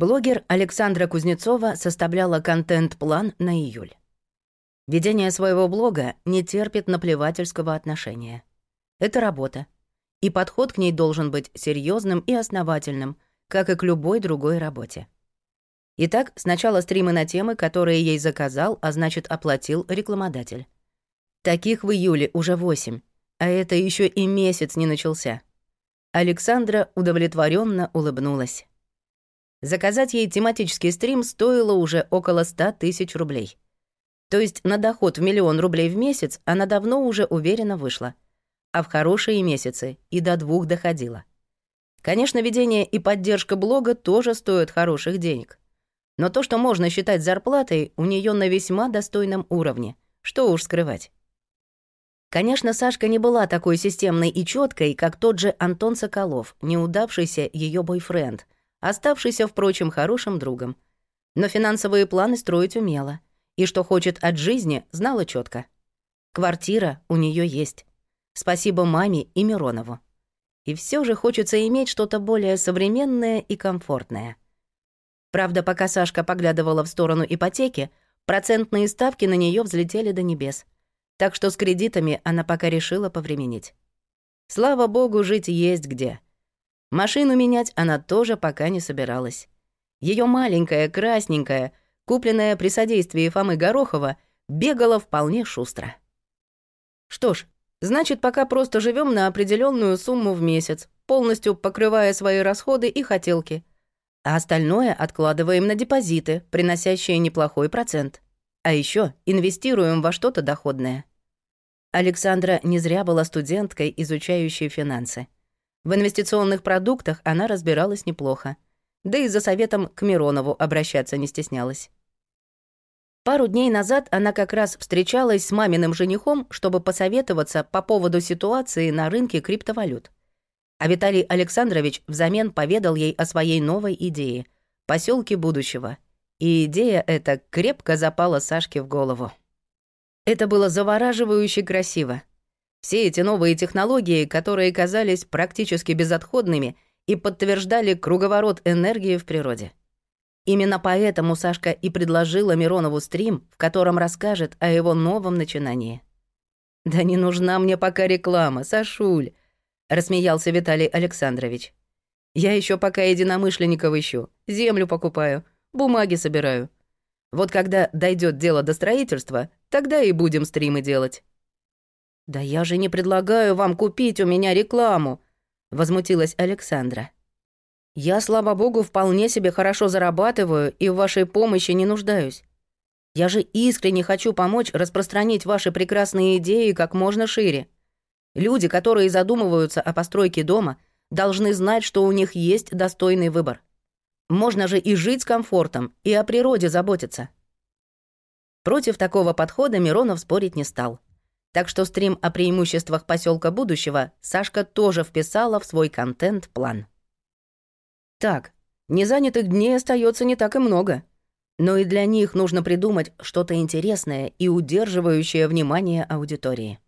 Блогер Александра Кузнецова составляла контент-план на июль. Ведение своего блога не терпит наплевательского отношения. Это работа. И подход к ней должен быть серьезным и основательным, как и к любой другой работе. Итак, сначала стримы на темы, которые ей заказал, а значит, оплатил рекламодатель. Таких в июле уже восемь, а это еще и месяц не начался. Александра удовлетворенно улыбнулась. Заказать ей тематический стрим стоило уже около 100 тысяч рублей. То есть на доход в миллион рублей в месяц она давно уже уверенно вышла. А в хорошие месяцы и до двух доходила. Конечно, ведение и поддержка блога тоже стоят хороших денег. Но то, что можно считать зарплатой, у нее на весьма достойном уровне. Что уж скрывать. Конечно, Сашка не была такой системной и четкой, как тот же Антон Соколов, неудавшийся ее бойфренд — оставшийся, впрочем, хорошим другом. Но финансовые планы строить умела. И что хочет от жизни, знала четко. Квартира у нее есть. Спасибо маме и Миронову. И все же хочется иметь что-то более современное и комфортное. Правда, пока Сашка поглядывала в сторону ипотеки, процентные ставки на нее взлетели до небес. Так что с кредитами она пока решила повременить. Слава богу, жить есть где — Машину менять она тоже пока не собиралась. Ее маленькая, красненькая, купленная при содействии Фомы Горохова, бегала вполне шустро. Что ж, значит, пока просто живем на определенную сумму в месяц, полностью покрывая свои расходы и хотелки. А остальное откладываем на депозиты, приносящие неплохой процент. А еще инвестируем во что-то доходное. Александра не зря была студенткой, изучающей финансы. В инвестиционных продуктах она разбиралась неплохо. Да и за советом к Миронову обращаться не стеснялась. Пару дней назад она как раз встречалась с маминым женихом, чтобы посоветоваться по поводу ситуации на рынке криптовалют. А Виталий Александрович взамен поведал ей о своей новой идее — поселке будущего. И идея эта крепко запала Сашке в голову. Это было завораживающе красиво. Все эти новые технологии, которые казались практически безотходными и подтверждали круговорот энергии в природе. Именно поэтому Сашка и предложила Миронову стрим, в котором расскажет о его новом начинании. «Да не нужна мне пока реклама, Сашуль», — рассмеялся Виталий Александрович. «Я еще пока единомышленников ищу, землю покупаю, бумаги собираю. Вот когда дойдет дело до строительства, тогда и будем стримы делать». «Да я же не предлагаю вам купить у меня рекламу», — возмутилась Александра. «Я, слава богу, вполне себе хорошо зарабатываю и в вашей помощи не нуждаюсь. Я же искренне хочу помочь распространить ваши прекрасные идеи как можно шире. Люди, которые задумываются о постройке дома, должны знать, что у них есть достойный выбор. Можно же и жить с комфортом, и о природе заботиться». Против такого подхода Миронов спорить не стал. Так что стрим о преимуществах поселка будущего Сашка тоже вписала в свой контент-план. Так, незанятых дней остается не так и много. Но и для них нужно придумать что-то интересное и удерживающее внимание аудитории.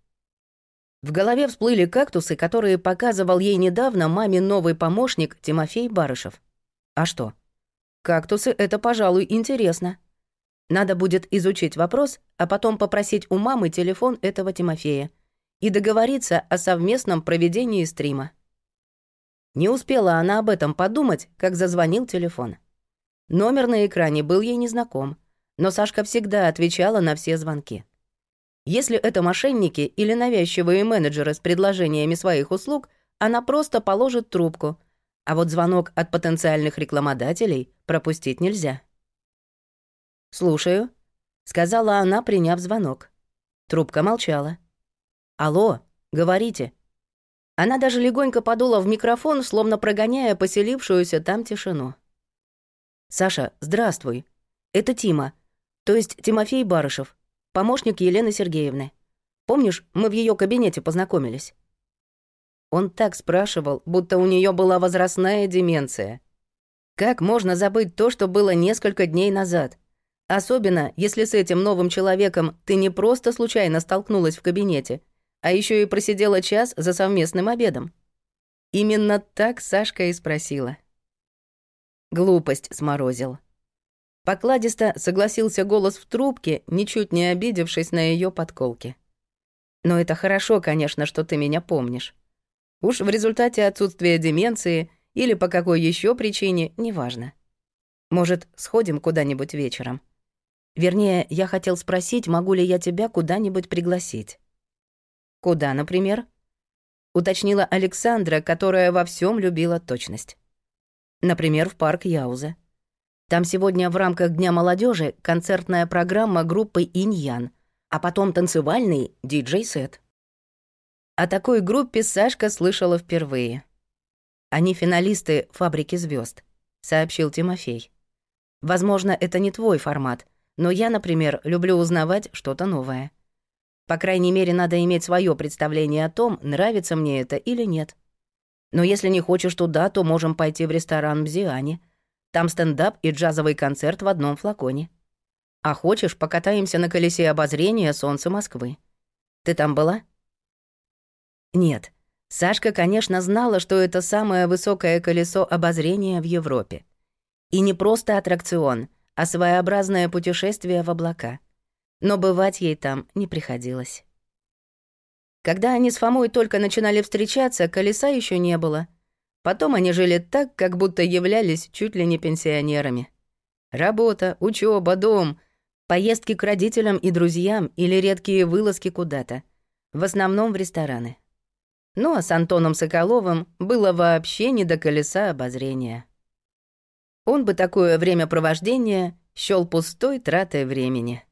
В голове всплыли кактусы, которые показывал ей недавно маме новый помощник Тимофей Барышев. А что? Кактусы — это, пожалуй, интересно. Надо будет изучить вопрос, а потом попросить у мамы телефон этого Тимофея и договориться о совместном проведении стрима. Не успела она об этом подумать, как зазвонил телефон. Номер на экране был ей незнаком, но Сашка всегда отвечала на все звонки. Если это мошенники или навязчивые менеджеры с предложениями своих услуг, она просто положит трубку, а вот звонок от потенциальных рекламодателей пропустить нельзя. «Слушаю», — сказала она, приняв звонок. Трубка молчала. «Алло, говорите». Она даже легонько подула в микрофон, словно прогоняя поселившуюся там тишину. «Саша, здравствуй. Это Тима, то есть Тимофей Барышев, помощник Елены Сергеевны. Помнишь, мы в ее кабинете познакомились?» Он так спрашивал, будто у нее была возрастная деменция. Как можно забыть то, что было несколько дней назад? Особенно, если с этим новым человеком ты не просто случайно столкнулась в кабинете, а еще и просидела час за совместным обедом. Именно так Сашка и спросила. Глупость сморозил. Покладисто согласился голос в трубке, ничуть не обидевшись на ее подколки. Но это хорошо, конечно, что ты меня помнишь. Уж в результате отсутствия деменции или по какой еще причине, неважно. Может, сходим куда-нибудь вечером? Вернее, я хотел спросить, могу ли я тебя куда-нибудь пригласить. Куда, например? Уточнила Александра, которая во всем любила точность. Например, в парк Яуза. Там сегодня в рамках Дня молодежи концертная программа группы Иньян, а потом танцевальный диджей-сет. О такой группе Сашка слышала впервые. Они финалисты «Фабрики звезд, сообщил Тимофей. Возможно, это не твой формат, но я, например, люблю узнавать что-то новое. По крайней мере, надо иметь свое представление о том, нравится мне это или нет. Но если не хочешь туда, то можем пойти в ресторан Бзиане. Там стендап и джазовый концерт в одном флаконе. А хочешь, покатаемся на колесе обозрения солнца Москвы. Ты там была? Нет. Сашка, конечно, знала, что это самое высокое колесо обозрения в Европе. И не просто аттракцион, а своеобразное путешествие в облака. Но бывать ей там не приходилось. Когда они с Фомой только начинали встречаться, колеса еще не было. Потом они жили так, как будто являлись чуть ли не пенсионерами. Работа, учеба, дом, поездки к родителям и друзьям или редкие вылазки куда-то. В основном в рестораны. Ну а с Антоном Соколовым было вообще не до колеса обозрения. Он бы такое времяпровождение счёл пустой тратой времени.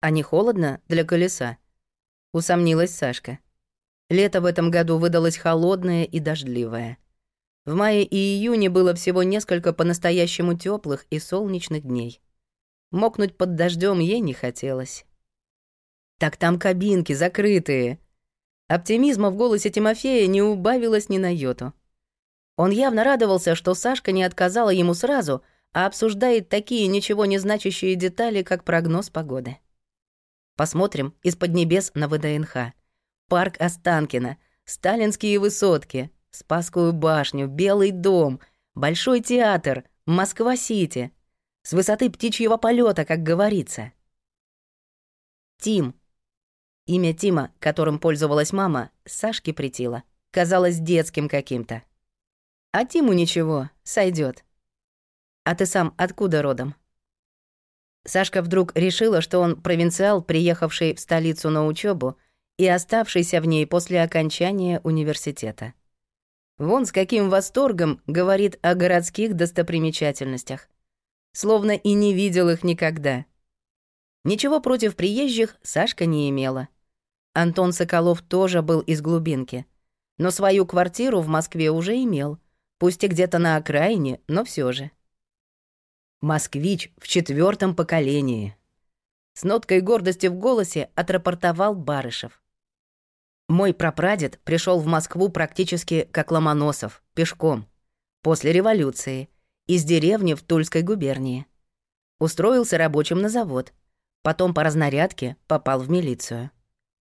«А не холодно для колеса?» — усомнилась Сашка. Лето в этом году выдалось холодное и дождливое. В мае и июне было всего несколько по-настоящему теплых и солнечных дней. Мокнуть под дождем ей не хотелось. «Так там кабинки закрытые», Оптимизма в голосе Тимофея не убавилось ни на йоту. Он явно радовался, что Сашка не отказала ему сразу, а обсуждает такие ничего не значащие детали, как прогноз погоды. Посмотрим из-под небес на ВДНХ. Парк Останкино, Сталинские высотки, Спасскую башню, Белый дом, Большой театр, Москва-Сити. С высоты птичьего полета, как говорится. Тим, Имя Тима, которым пользовалась мама, Сашке притило. Казалось детским каким-то. А Тиму ничего, сойдет. А ты сам откуда родом? Сашка вдруг решила, что он провинциал, приехавший в столицу на учебу и оставшийся в ней после окончания университета. Вон с каким восторгом говорит о городских достопримечательностях. Словно и не видел их никогда. Ничего против приезжих Сашка не имела. Антон Соколов тоже был из глубинки. Но свою квартиру в Москве уже имел. Пусть и где-то на окраине, но все же. «Москвич в четвертом поколении», — с ноткой гордости в голосе отрапортовал Барышев. «Мой прапрадед пришел в Москву практически как Ломоносов, пешком, после революции, из деревни в Тульской губернии. Устроился рабочим на завод, потом по разнарядке попал в милицию.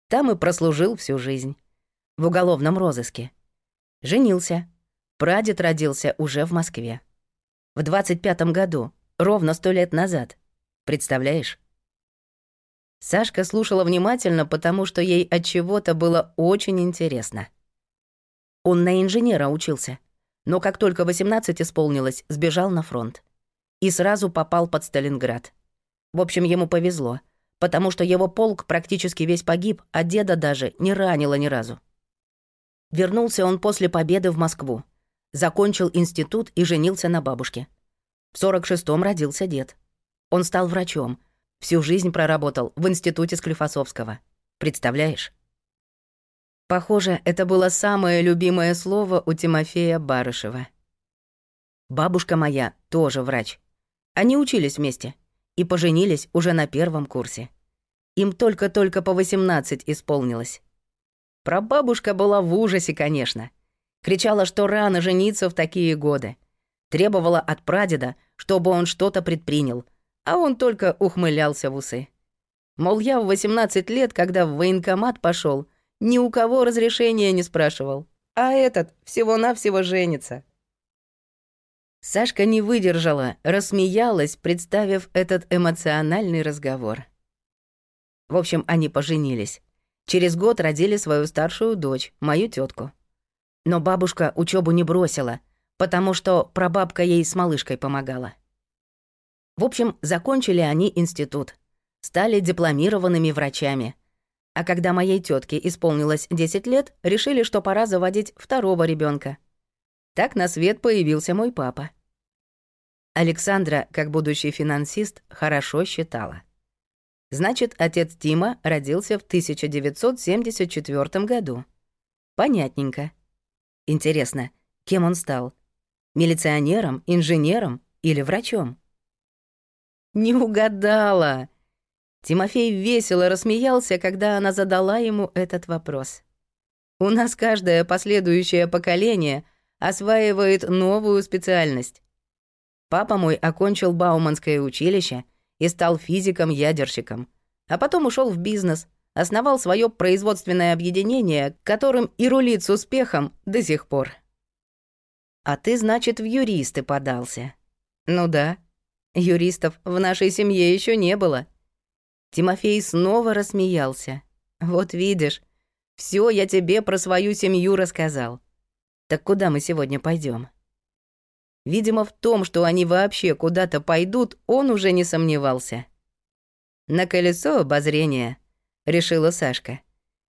Там и прослужил всю жизнь. В уголовном розыске. Женился. Прадед родился уже в Москве. В 25-м году, ровно сто лет назад. Представляешь? Сашка слушала внимательно, потому что ей от чего-то было очень интересно. Он на инженера учился, но как только 18 исполнилось, сбежал на фронт. И сразу попал под Сталинград. В общем, ему повезло — потому что его полк практически весь погиб, а деда даже не ранило ни разу. Вернулся он после победы в Москву. Закончил институт и женился на бабушке. В 46-м родился дед. Он стал врачом. Всю жизнь проработал в институте Склифосовского. Представляешь? Похоже, это было самое любимое слово у Тимофея Барышева. Бабушка моя тоже врач. Они учились вместе и поженились уже на первом курсе. Им только-только по 18 исполнилось. Прабабушка была в ужасе, конечно. Кричала, что рано жениться в такие годы. Требовала от прадеда, чтобы он что-то предпринял, а он только ухмылялся в усы. Мол, я в 18 лет, когда в военкомат пошел, ни у кого разрешения не спрашивал. А этот всего-навсего женится. Сашка не выдержала, рассмеялась, представив этот эмоциональный разговор. В общем, они поженились. Через год родили свою старшую дочь, мою тетку. Но бабушка учебу не бросила, потому что прабабка ей с малышкой помогала. В общем, закончили они институт, стали дипломированными врачами. А когда моей тетке исполнилось 10 лет, решили, что пора заводить второго ребенка. Так на свет появился мой папа. Александра, как будущий финансист, хорошо считала. Значит, отец Тима родился в 1974 году. Понятненько. Интересно, кем он стал? Милиционером, инженером или врачом? Не угадала. Тимофей весело рассмеялся, когда она задала ему этот вопрос. У нас каждое последующее поколение осваивает новую специальность. Папа мой окончил Бауманское училище и стал физиком-ядерщиком, а потом ушел в бизнес, основал свое производственное объединение, которым и рулит с успехом до сих пор. А ты, значит, в юристы подался. Ну да, юристов в нашей семье еще не было. Тимофей снова рассмеялся. Вот видишь, все я тебе про свою семью рассказал. Так куда мы сегодня пойдем? Видимо, в том, что они вообще куда-то пойдут, он уже не сомневался. «На колесо обозрения», — решила Сашка.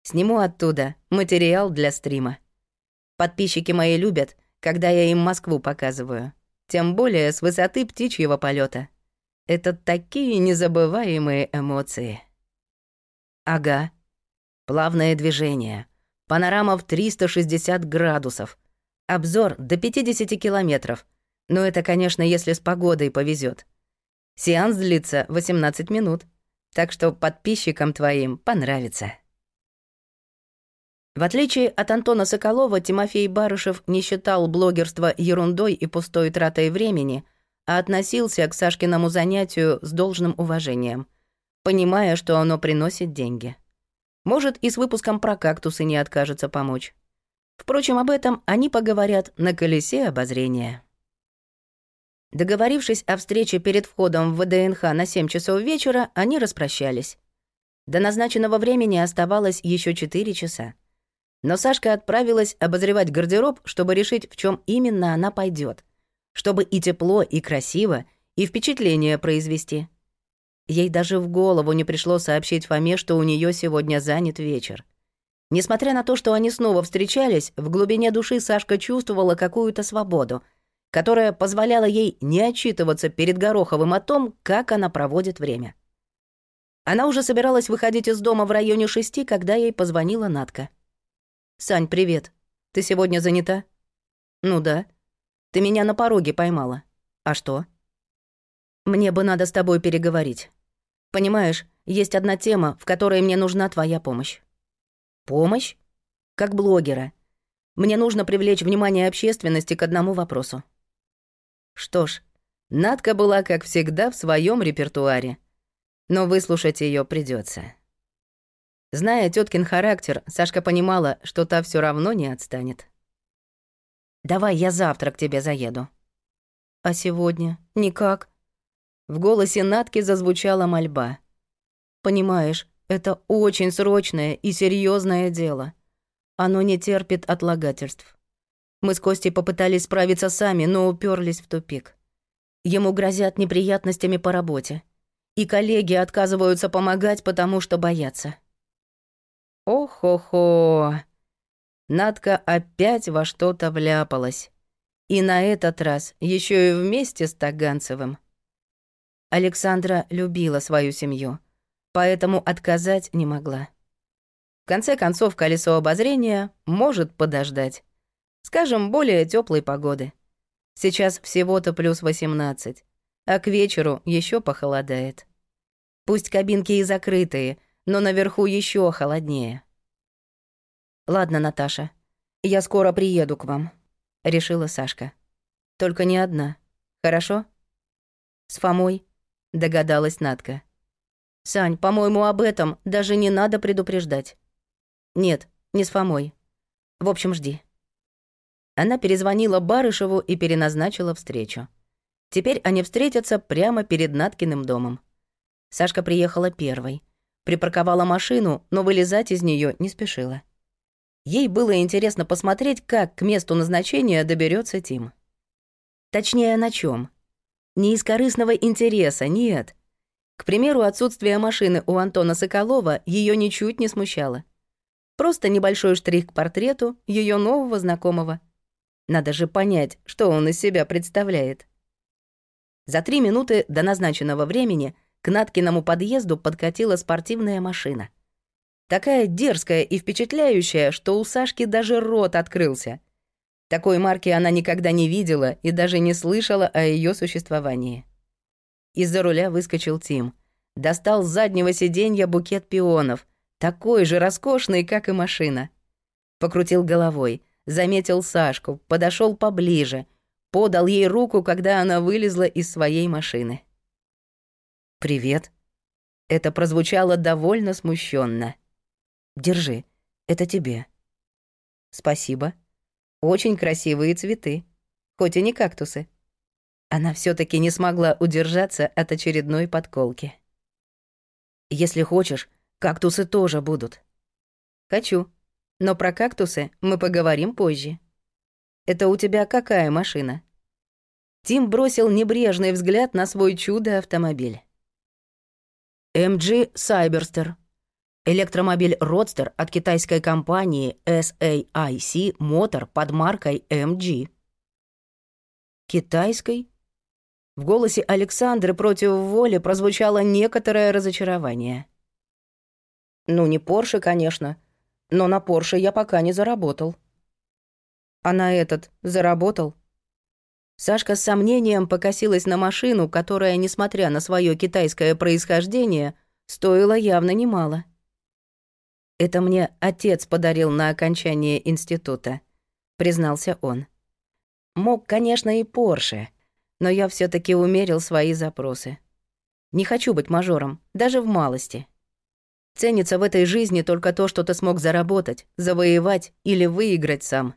«Сниму оттуда материал для стрима. Подписчики мои любят, когда я им Москву показываю. Тем более с высоты птичьего полета. Это такие незабываемые эмоции». «Ага. Плавное движение. Панорама в 360 градусов. Обзор до 50 километров — но это, конечно, если с погодой повезет. Сеанс длится 18 минут, так что подписчикам твоим понравится. В отличие от Антона Соколова, Тимофей Барышев не считал блогерство ерундой и пустой тратой времени, а относился к Сашкиному занятию с должным уважением, понимая, что оно приносит деньги. Может, и с выпуском про кактусы не откажется помочь. Впрочем, об этом они поговорят на колесе обозрения. Договорившись о встрече перед входом в ВДНХ на 7 часов вечера, они распрощались. До назначенного времени оставалось еще 4 часа. Но Сашка отправилась обозревать гардероб, чтобы решить, в чем именно она пойдет, чтобы и тепло, и красиво, и впечатление произвести. Ей даже в голову не пришло сообщить Фоме, что у нее сегодня занят вечер. Несмотря на то, что они снова встречались, в глубине души Сашка чувствовала какую-то свободу — которая позволяла ей не отчитываться перед Гороховым о том, как она проводит время. Она уже собиралась выходить из дома в районе шести, когда ей позвонила Натка. «Сань, привет. Ты сегодня занята?» «Ну да. Ты меня на пороге поймала. А что?» «Мне бы надо с тобой переговорить. Понимаешь, есть одна тема, в которой мне нужна твоя помощь». «Помощь? Как блогера. Мне нужно привлечь внимание общественности к одному вопросу. Что ж, Надка была, как всегда, в своем репертуаре. Но выслушать ее придется. Зная теткин характер, Сашка понимала, что та все равно не отстанет. «Давай я завтра к тебе заеду». «А сегодня? Никак». В голосе Натки зазвучала мольба. «Понимаешь, это очень срочное и серьезное дело. Оно не терпит отлагательств. Мы с Костей попытались справиться сами, но уперлись в тупик. Ему грозят неприятностями по работе. И коллеги отказываются помогать, потому что боятся. Ох-хо-хо. Надка опять во что-то вляпалась. И на этот раз еще и вместе с Таганцевым. Александра любила свою семью, поэтому отказать не могла. В конце концов, колесо обозрения может подождать. Скажем, более теплой погоды. Сейчас всего-то плюс 18, а к вечеру еще похолодает. Пусть кабинки и закрытые, но наверху еще холоднее. Ладно, Наташа, я скоро приеду к вам, решила Сашка. Только не одна. Хорошо? С Фомой, догадалась Натка. Сань, по-моему, об этом даже не надо предупреждать. Нет, не с Фомой. В общем, жди. Она перезвонила Барышеву и переназначила встречу. Теперь они встретятся прямо перед Наткиным домом. Сашка приехала первой. Припарковала машину, но вылезать из нее не спешила. Ей было интересно посмотреть, как к месту назначения доберется Тим. Точнее, на чем? Не из корыстного интереса, нет. К примеру, отсутствие машины у Антона Соколова ее ничуть не смущало. Просто небольшой штрих к портрету ее нового знакомого. Надо же понять, что он из себя представляет. За три минуты до назначенного времени к Наткиному подъезду подкатила спортивная машина. Такая дерзкая и впечатляющая, что у Сашки даже рот открылся. Такой марки она никогда не видела и даже не слышала о ее существовании. Из-за руля выскочил Тим. Достал с заднего сиденья букет пионов — такой же роскошный, как и машина. Покрутил головой, заметил Сашку, подошел поближе, подал ей руку, когда она вылезла из своей машины. «Привет». Это прозвучало довольно смущенно. «Держи, это тебе». «Спасибо. Очень красивые цветы, хоть и не кактусы». Она все таки не смогла удержаться от очередной подколки. «Если хочешь, Кактусы тоже будут. Хочу. Но про кактусы мы поговорим позже. Это у тебя какая машина? Тим бросил небрежный взгляд на свой чудо-автомобиль. MG Cyberster. Электромобиль Roadster от китайской компании SAIC Motor под маркой MG. Китайской? В голосе Александры против воли прозвучало некоторое разочарование. Ну, не Порше, конечно. Но на Порше я пока не заработал. А на этот заработал? Сашка с сомнением покосилась на машину, которая, несмотря на свое китайское происхождение, стоила явно немало. «Это мне отец подарил на окончание института», — признался он. «Мог, конечно, и Порше, но я все таки умерил свои запросы. Не хочу быть мажором, даже в малости». Ценится в этой жизни только то, что ты смог заработать, завоевать или выиграть сам.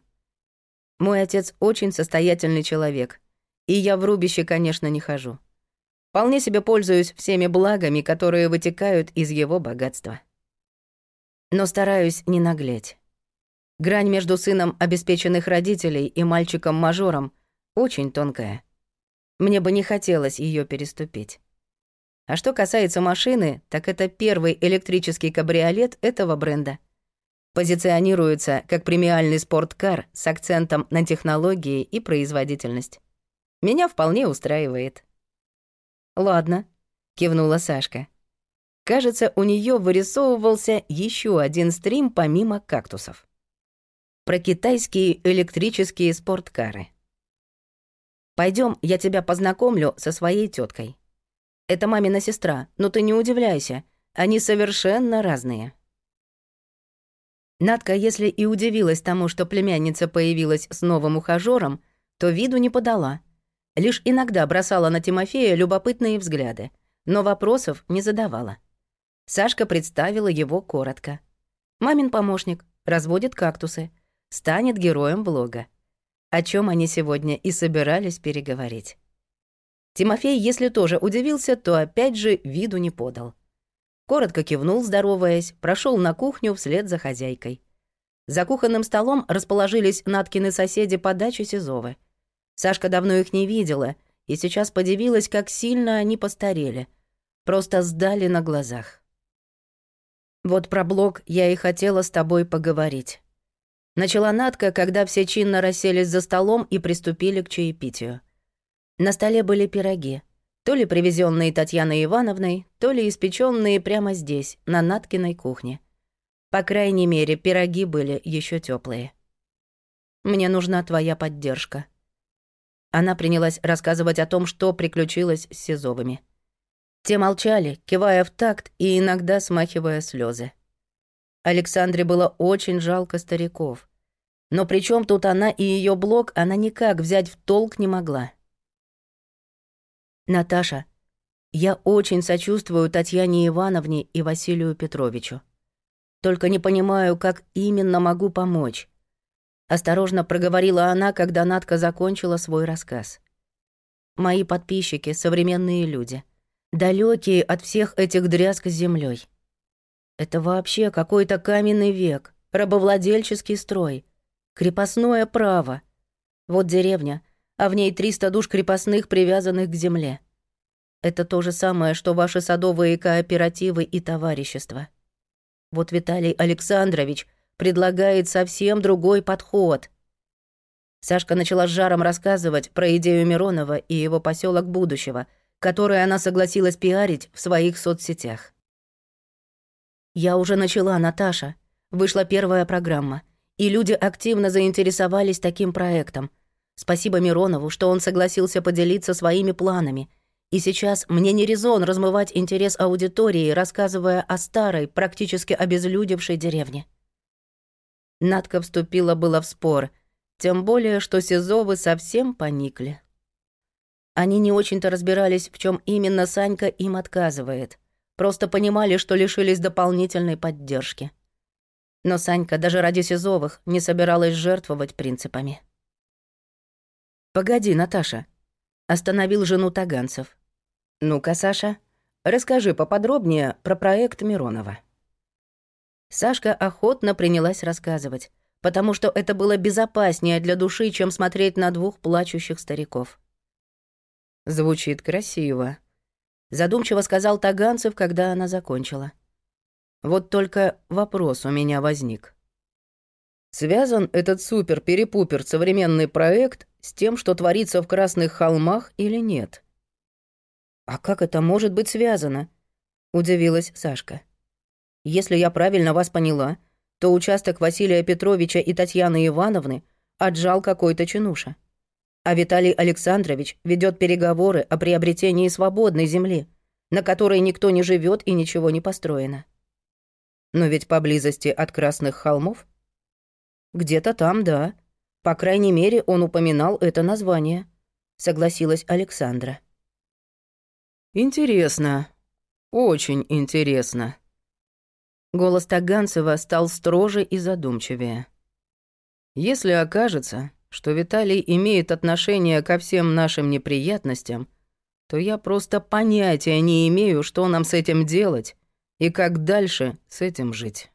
Мой отец очень состоятельный человек, и я в рубище, конечно, не хожу. Вполне себе пользуюсь всеми благами, которые вытекают из его богатства. Но стараюсь не наглеть. Грань между сыном обеспеченных родителей и мальчиком-мажором очень тонкая. Мне бы не хотелось ее переступить. А что касается машины, так это первый электрический кабриолет этого бренда. Позиционируется как премиальный спорткар с акцентом на технологии и производительность. Меня вполне устраивает. «Ладно», — кивнула Сашка. Кажется, у нее вырисовывался еще один стрим помимо кактусов. Про китайские электрические спорткары. Пойдем, я тебя познакомлю со своей теткой. Это мамина сестра, но ты не удивляйся. Они совершенно разные. Надка, если и удивилась тому, что племянница появилась с новым ухажёром, то виду не подала. Лишь иногда бросала на Тимофея любопытные взгляды, но вопросов не задавала. Сашка представила его коротко. Мамин помощник, разводит кактусы, станет героем блога. О чем они сегодня и собирались переговорить. Тимофей, если тоже удивился, то опять же виду не подал. Коротко кивнул, здороваясь, прошел на кухню вслед за хозяйкой. За кухонным столом расположились Наткины соседи по даче Сизовы. Сашка давно их не видела и сейчас подивилась, как сильно они постарели. Просто сдали на глазах. «Вот про блог я и хотела с тобой поговорить». Начала Натка, когда все чинно расселись за столом и приступили к чаепитию. На столе были пироги, то ли привезенные Татьяной Ивановной, то ли испеченные прямо здесь, на Наткиной кухне. По крайней мере, пироги были еще теплые. «Мне нужна твоя поддержка». Она принялась рассказывать о том, что приключилось с Сизовыми. Те молчали, кивая в такт и иногда смахивая слезы. Александре было очень жалко стариков. Но при чем тут она и ее блог, она никак взять в толк не могла. «Наташа, я очень сочувствую Татьяне Ивановне и Василию Петровичу. Только не понимаю, как именно могу помочь. Осторожно проговорила она, когда Надка закончила свой рассказ. «Мои подписчики — современные люди, далекие от всех этих дрязг с землей. Это вообще какой-то каменный век, рабовладельческий строй, крепостное право. Вот деревня, а в ней 300 душ крепостных, привязанных к земле. Это то же самое, что ваши садовые кооперативы и товарищества. Вот Виталий Александрович — предлагает совсем другой подход. Сашка начала с жаром рассказывать про идею Миронова и его поселок будущего, который она согласилась пиарить в своих соцсетях. «Я уже начала, Наташа. Вышла первая программа, и люди активно заинтересовались таким проектом. Спасибо Миронову, что он согласился поделиться своими планами. И сейчас мне не резон размывать интерес аудитории, рассказывая о старой, практически обезлюдевшей деревне. Надка вступила было в спор, тем более, что Сизовы совсем поникли. Они не очень-то разбирались, в чем именно Санька им отказывает. Просто понимали, что лишились дополнительной поддержки. Но Санька даже ради Сизовых не собиралась жертвовать принципами. «Погоди, Наташа», — остановил жену Таганцев. «Ну-ка, Саша, расскажи поподробнее про проект Миронова». Сашка охотно принялась рассказывать, потому что это было безопаснее для души, чем смотреть на двух плачущих стариков. «Звучит красиво», — задумчиво сказал Таганцев, когда она закончила. «Вот только вопрос у меня возник. Связан этот супер-перепупер современный проект с тем, что творится в Красных холмах или нет?» «А как это может быть связано?» — удивилась Сашка. Если я правильно вас поняла, то участок Василия Петровича и Татьяны Ивановны отжал какой-то чинуша. А Виталий Александрович ведет переговоры о приобретении свободной земли, на которой никто не живет и ничего не построено. Но ведь поблизости от Красных холмов? Где-то там, да. По крайней мере, он упоминал это название, согласилась Александра. Интересно. Очень интересно. Голос Таганцева стал строже и задумчивее. «Если окажется, что Виталий имеет отношение ко всем нашим неприятностям, то я просто понятия не имею, что нам с этим делать и как дальше с этим жить».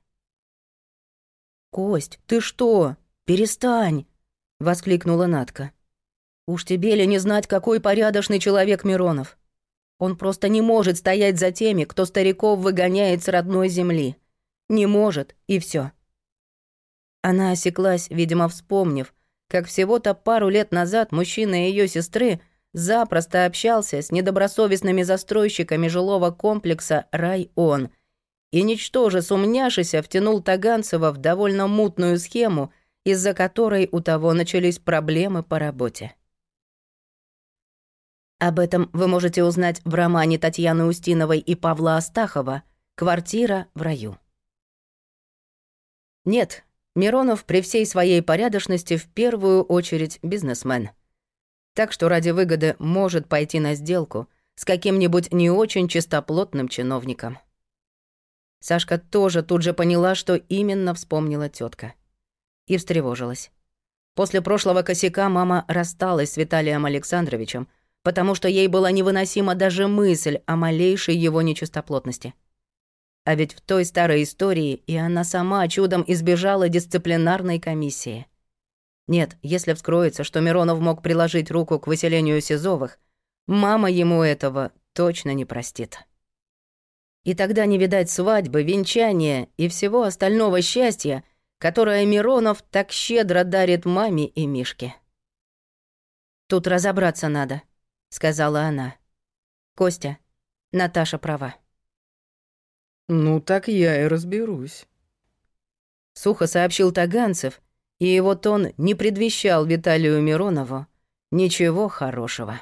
«Кость, ты что? Перестань!» — воскликнула Натка. «Уж тебе ли не знать, какой порядочный человек Миронов? Он просто не может стоять за теми, кто стариков выгоняет с родной земли. Не может, и все. Она осеклась, видимо, вспомнив, как всего-то пару лет назад мужчина ее сестры запросто общался с недобросовестными застройщиками жилого комплекса «Район» и, ничтоже сумняшися, втянул Таганцева в довольно мутную схему, из-за которой у того начались проблемы по работе. Об этом вы можете узнать в романе Татьяны Устиновой и Павла Астахова «Квартира в раю». Нет, Миронов при всей своей порядочности в первую очередь бизнесмен. Так что ради выгоды может пойти на сделку с каким-нибудь не очень чистоплотным чиновником. Сашка тоже тут же поняла, что именно вспомнила тетка, И встревожилась. После прошлого косяка мама рассталась с Виталием Александровичем, потому что ей была невыносима даже мысль о малейшей его нечистоплотности — а ведь в той старой истории и она сама чудом избежала дисциплинарной комиссии. Нет, если вскроется, что Миронов мог приложить руку к выселению Сизовых, мама ему этого точно не простит. И тогда не видать свадьбы, венчания и всего остального счастья, которое Миронов так щедро дарит маме и Мишке. «Тут разобраться надо», — сказала она. «Костя, Наташа права». «Ну, так я и разберусь», — сухо сообщил Таганцев, и его тон не предвещал Виталию Миронову ничего хорошего.